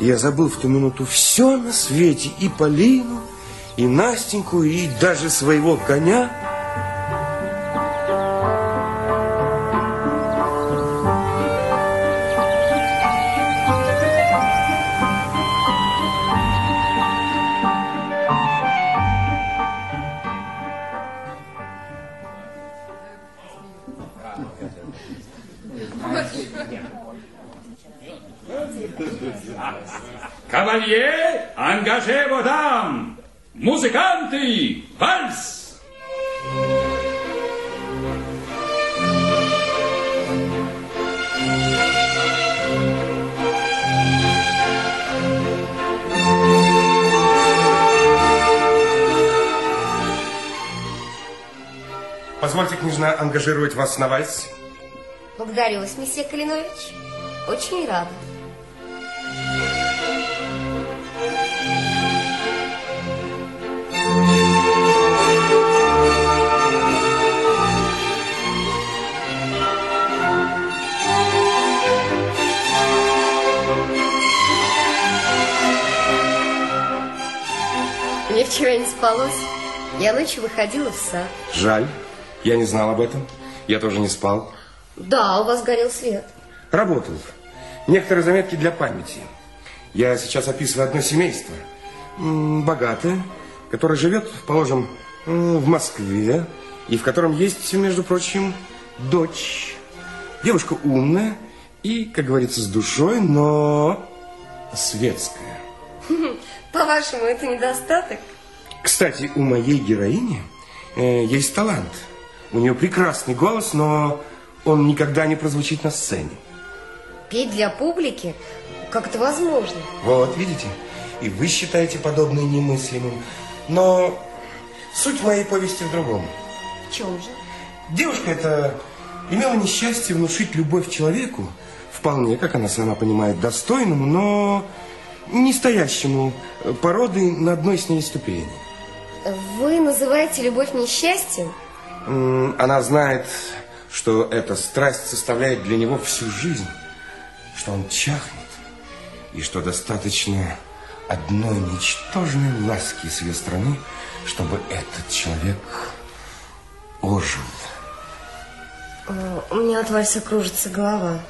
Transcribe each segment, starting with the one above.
Я забыл в ту минуту все на свете, и Полину, и Настеньку, и даже своего коня. Кавалье, ангаже водам! Музыканты, вальс! Позвольте, княжна, ангажировать вас на вальс. Благодарю вас, месье Калинович. Очень рада. Спалось. Я ночью выходила в сад. Жаль, я не знал об этом. Я тоже не спал. Да, у вас горел свет. Работал. Некоторые заметки для памяти. Я сейчас описываю одно семейство. Богатое, которое живет, положим, в Москве, и в котором есть, между прочим, дочь. Девушка умная и, как говорится, с душой, но светская. По-вашему, это недостаток? Кстати, у моей героини э, есть талант. У нее прекрасный голос, но он никогда не прозвучит на сцене. Петь для публики? Как это возможно? Вот, видите? И вы считаете подобное немыслимым. Но суть моей повести в другом. В чем же? Девушка эта имела несчастье внушить любовь человеку, вполне, как она сама понимает, достойному, но не стоящему породы на одной с ней ступени. Вы называете любовь несчастьем? Она знает, что эта страсть составляет для него всю жизнь, что он чахнет, и что достаточно одной ничтожной ласки с ее стороны, чтобы этот человек ожил. О, У меня от вальса кружится голова.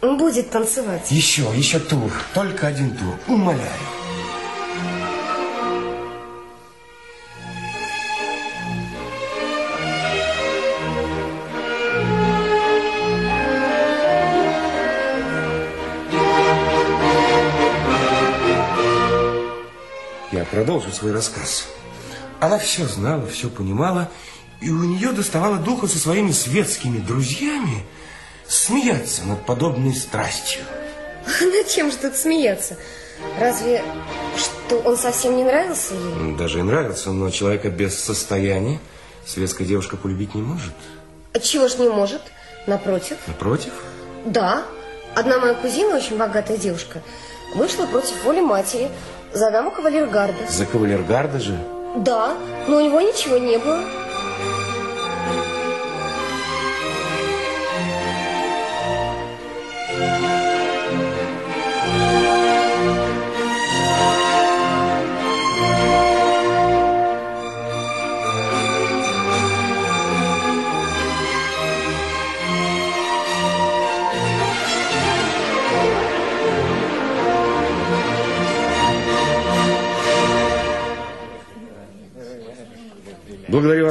Будет танцевать. Еще, еще тур, только один тур, умоляю. Продолжу свой рассказ. Она все знала, все понимала, и у нее доставало духа со своими светскими друзьями смеяться над подобной страстью. Над чем же тут смеяться? Разве что он совсем не нравился ей? Даже и нравится, но человека без состояния светская девушка полюбить не может. А чего ж не может? Напротив. Напротив, Да, одна моя кузина, очень богатая девушка, вышла против воли матери за даму кавалергарда. за кавалергарда же. Да, но у него ничего не было.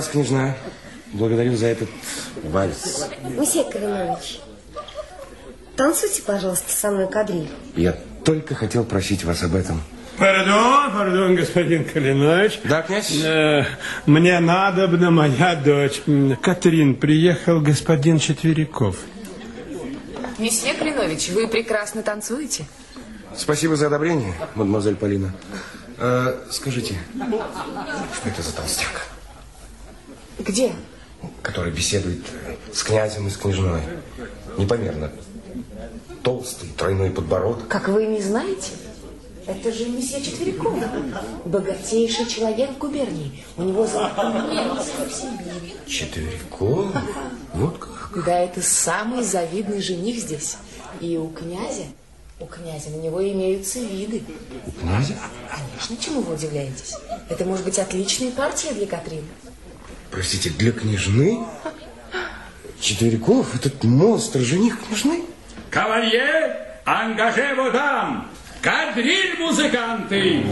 Вас, княжна. Благодарю за этот вальс. Месье Калинович, танцуйте, пожалуйста, со мной кадриль. Я только хотел просить вас об этом. Пардон, пардон, господин Калинович. Да, князь? Э, мне надобна моя дочь. Катрин, приехал господин Четверяков. Месье Клинович, вы прекрасно танцуете. Спасибо за одобрение, мадемуазель Полина. Э, скажите, что это за толстяк, Где? который беседует с князем и с княжной? Непомерно. Толстый, тройной подбородок. Как вы не знаете? Это же месье Четверяков, богатейший человек в губернии. У него золотое место в Сибири. Четвериков? Вот как. Да, это самый завидный жених здесь. И у князя У князя на него имеются виды. Князя? Конечно, чему вы удивляетесь? Это может быть отличная партия для Катрин. Простите, для княжны? Четверяков? Этот монстр, жених княжны? Кавалье, ангаже водам! Кадриль музыканты!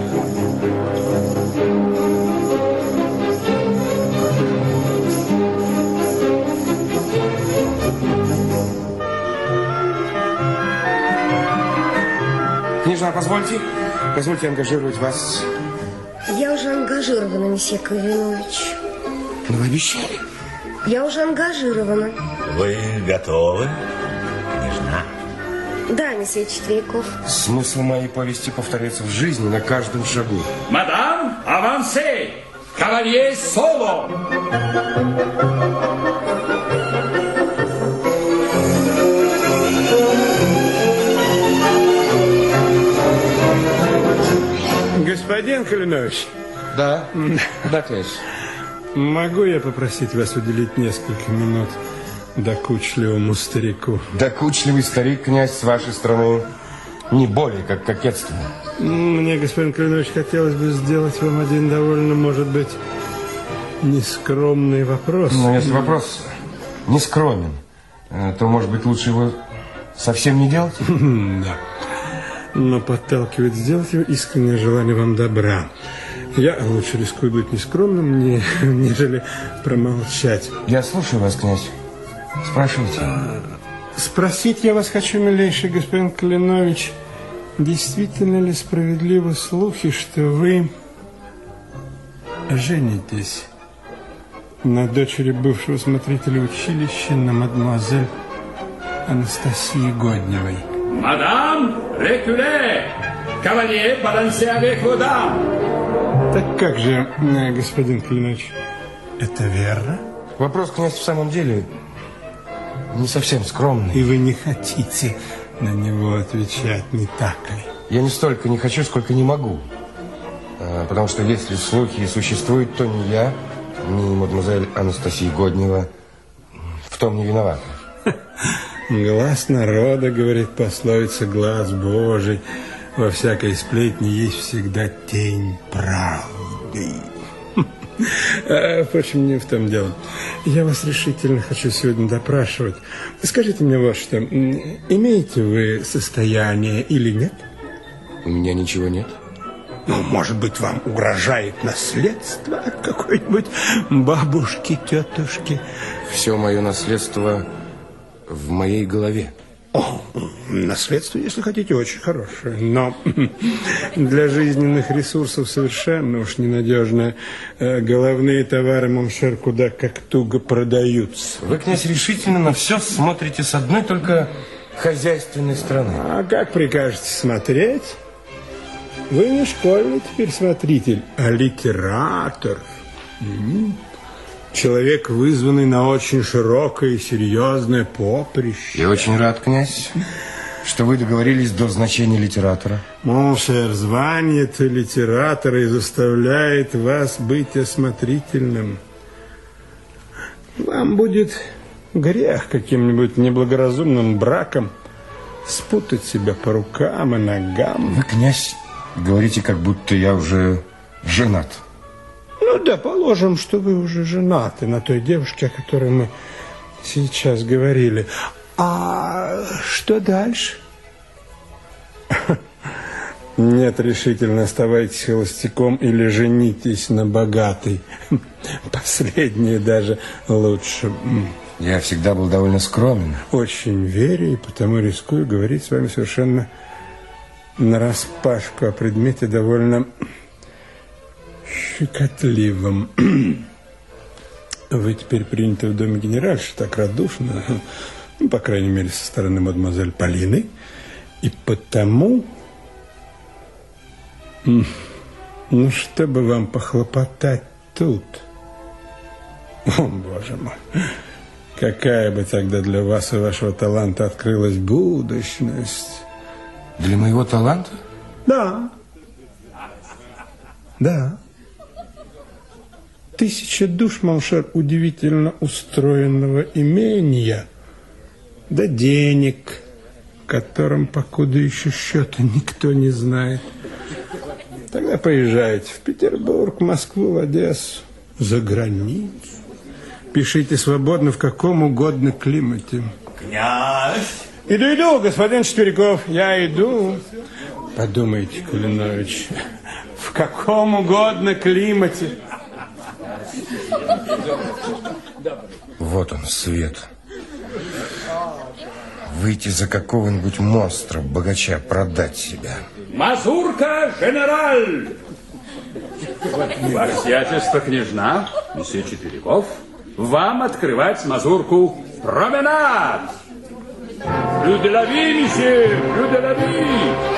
Княжна, позвольте, позвольте ангажировать вас. Я уже ангажирована, месье Калинович. Ну, вы обещали. Я уже ангажирована. Вы готовы, княжна? Да, месье Четверяков. Смысл моей повести повторяется в жизни на каждом шагу. Мадам, авансе! Кавалье соло! Господин Калинович, Да, да, князь. Могу я попросить вас уделить несколько минут докучливому старику? Докучливый старик, князь, с вашей стороны, не более как кокетство. Мне, господин Калинович, хотелось бы сделать вам один довольно, может быть, нескромный вопрос. Но если вопрос не скромен, э, то, может быть, лучше его совсем не делать? Да. Но подталкивает сделать его искреннее желание вам добра. Я лучше рискую быть нескромным, не- нежели промолчать. Я слушаю вас, князь. Спрашивайте. Спросить я вас хочу, милейший господин Калинович, действительно ли справедливы слухи, что вы женитесь на дочери бывшего смотрителя училища на мадемуазель Анастасии Годневой? Мадам, рекуле! Кавалье, vos dames! Так как же, э, господин Калинович, это верно? Вопрос, князь, в самом деле не совсем скромный. И вы не хотите на него отвечать, не так ли? Я не столько не хочу, сколько не могу. А, Потому что если слухи и существуют, то ни я, ни мадемуазель Анастасия Годнева в том не виноваты. Глаз народа, говорит пословица, глаз Божий. Во всякой сплетне есть всегда тень правды. А, Впрочем, не в том дело. Я вас решительно хочу сегодня допрашивать. Скажите мне вот что. Имеете вы состояние или нет? У меня ничего нет. Ну, может быть, вам угрожает наследство от какой-нибудь бабушки, тетушки? Все мое наследство в моей голове. О, наследство, если хотите, очень хорошее, но для жизненных ресурсов совершенно уж ненадежное. Э, Головные товары, mon cher, куда как туго продаются. Вы, князь, решительно на все смотрите с одной только хозяйственной стороны. А как прикажете смотреть? Вы не школьный теперь смотритель, а литератор. М. Человек, вызванный на очень широкое и серьезное поприще. Я очень рад, князь, что вы договорились до значения литератора. Mon cher, звание-то литератора и заставляет вас быть осмотрительным. Вам будет грех каким-нибудь неблагоразумным браком спутать себя по рукам и ногам. Вы, князь, говорите, как будто я уже женат. Ну да, положим, что вы уже женаты на той девушке, о которой мы сейчас говорили. А что дальше? Нет, решительно оставайтесь холостяком или женитесь на богатой. Последнее даже лучше. Я всегда был довольно скромен. Очень верю и потому рискую говорить с вами совершенно нараспашку о предмете довольно щекотливом. Вы теперь приняты в доме генеральши так радушно, ну, по крайней мере, со стороны мадемуазель Полины, и потому, ну, чтобы вам похлопотать тут, о, боже мой, какая бы тогда для вас и вашего таланта открылась будущность. Для моего таланта? Да. Да. Тысяча душ, mon cher, удивительно устроенного имения, да денег в котором покуда еще счета никто не знает. Тогда поезжайте в Петербург, Москву, в Одессу, за границу. Пишите свободно в каком угодно климате. Князь! Иду, иду, господин Четверяков, я иду. Подумайте, Калинович, в каком угодно климате. Вот он, свет. Выйти за какого-нибудь монстра, богача, продать себя. Мазурка, генераль! Ваше сиятельство, княжна, месье Четверяков, вам открывать мазурку «Променад». Плю де ла ви, месье, плю де ла ви.